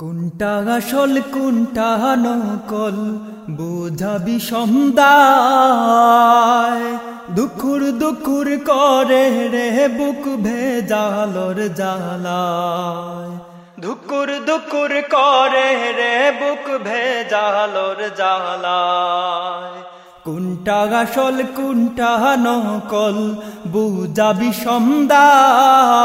কোনটা আসল, কোনটা নকল, বুঝাবি সমদায় দুকুর দুকুর করে রে বুক ভেজালর জালায় দুকুর দুকুর করে রে বুক ভেজালর জালায় কোনটা আসল, কোনটা নকল, বুঝাবি সমদায়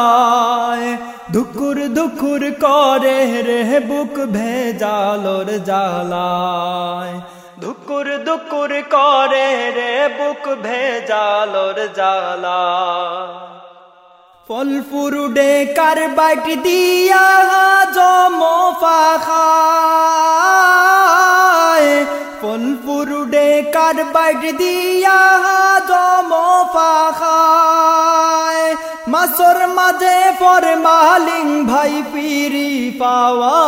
দুকুর দুকুর করে রে বুক ভেজালর জালায় দুকুর দুকুর করে রে বুক ভেজালর জালায় ফল ফুরুডে কারবাট দিয়া জম ফাখায় ফল ফুরুডে কারবাট দিয়া জম ফাখায় মাসর মাঝে পর মালিং ভাই পিরি পাওয়া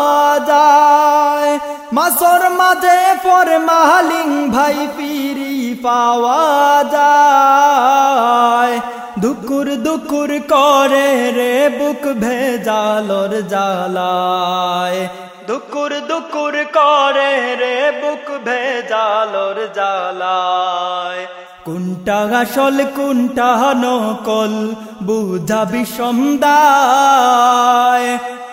যায়। মাসর মাঝে পর মালিং ভাই পিরি পাওয়া যায়। দুকুর দুকুর করে রে বুক ভেজালর জালায় দুকুর দুকুর করে রে বুক ভেজালর জালায় কোনটা আসল, কোনটা নকল, বুঝাবি সমদায়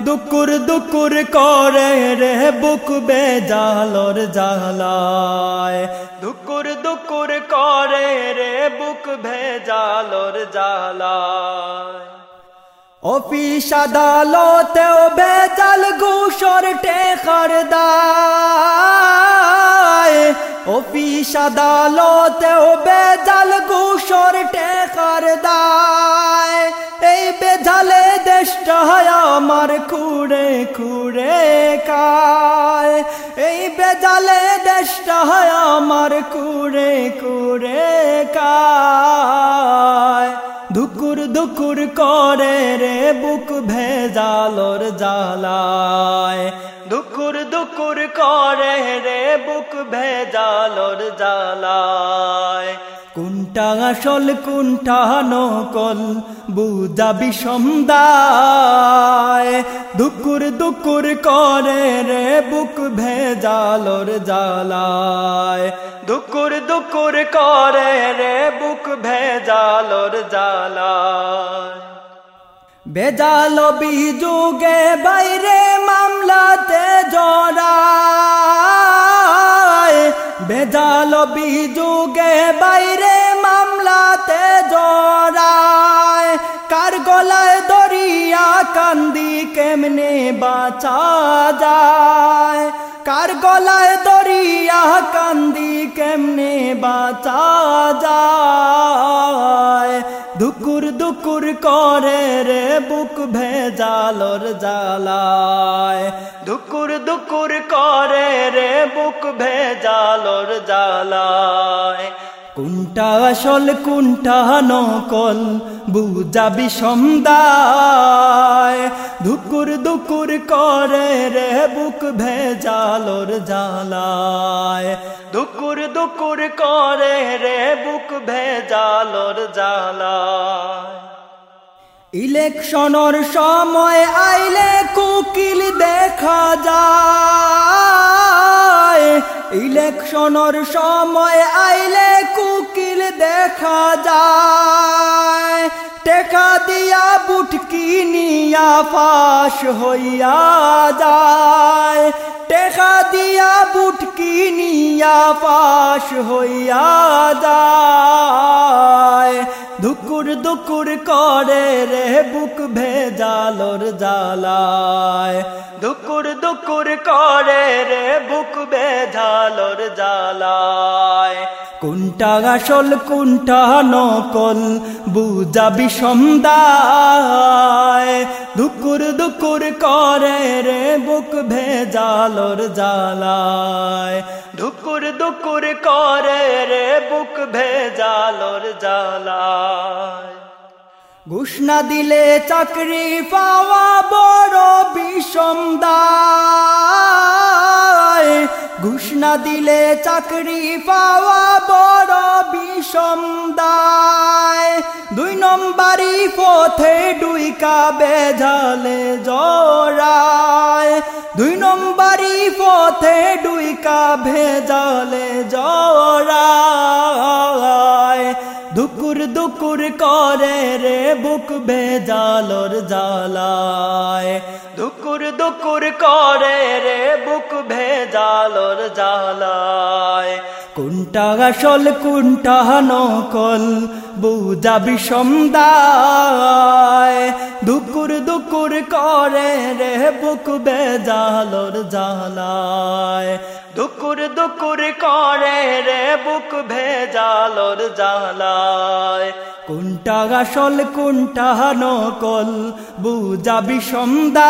দুকুর দুকুর করে রে বুক বেজালর জালায় দুকুর দুকুর করে রে বুক ভেজালর জালায় অফিস আদালতেও বেজাল ঘুষর টেকার দায় অফিস আদালতেও বেজাল ঘুষর টেকার দায়। এই বেজালে হয় আমার খুঁড়ে খুঁড়ে কায়। এই বেজালে দেশটা আমার কুড়ে কুড়ে কায়। দুকুর করে রে বুক ভেজালর জালায় দুকুর দুকুর করে রে বুক ভেজালর জালায় কোনটা আসল, কোনটা নকল, বুঝাবি সমদায় দুকুর দুকুর করে রে বুক ভেজালর জালায় দুকুর দুকুর করে রে বুক ভেজালর জালায় বেজাল বিযোগে বাইরে মামলাতে জড়ায়। বেজাল বিযোগে বাইরে কেমনে বাঁচা যায়? কার গলায় দরিয়া কান্দি কেমনে বাঁচা যায়? দুকুর দুকুর করে রে বুক ভেজালর জালায় দুকুর দুকুর করে রে বুক ভেজালর জালায় কোনটা আসল, কোনটা নকল, বুঝাবি সমদায় দুকুর দুকুর করে রে বুক ভেজালর জালায় দুকুর দুকুর করে রে বুক ভেজালর জালায় ইলেকশনর সময় আইলে কুকিল দেখা যায়। ইলেকশনর সময় আইলে দেখা যায়। টেকা দিয়া বুটকি নিয়া ফাঁস হইয়া যায়। টেকা দিয়া বুটকি নিয়া ফাঁস হইয়া যায়। দুকুর দুকুর করে রে বুক ভেজালর জালায় দুকুর দুকুর করে রে বুক ভেজালর জালায় কোনটা আসল, কোনটা নকল, বুঝাবি সমদায় দুকুর দুকুর করে রে বুক ভেজালর জালায় দুকুর দুকুর করে রে বুক ভেজালর জালায় ঘুষনা দিলে চাকরি পাওয়া বড় বিষম দায়। ঘুষ না দিলে চাকরি পাওয়া বড় বিষম দায়। দুই নম্বরই পথে ডুইকা বেজালে জড়ায়। দুই নম্বরই পথে ডুইকা ভেজালে জড়ায়। দুকুর দুকুর করে রে বুক বেজালর জালায় দুকুর দুকুর করে রে বুক জালায়। কোনটা আসল কোনটা নকল বুঝা বিষমদায় দুকুর দুকুর করে রে বুক বেজালর জালায়। দুকুর দুকুর করে রে বুক ভেজালর জালায়। কোনটা আসল কোনটা নকল বুঝা বিষমদায়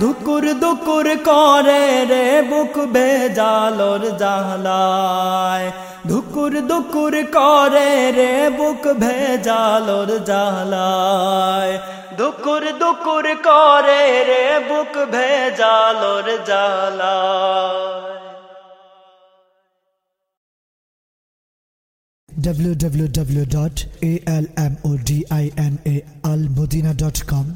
দুকুর দুকুর করে রে বুক বেজালর জালায়। ধুকুর দুকুর করে রে বুক ভেজালর জালায় দুকুর দুকুর করে রে বুক ভেজালর জালায় www.almodinaalmodina.com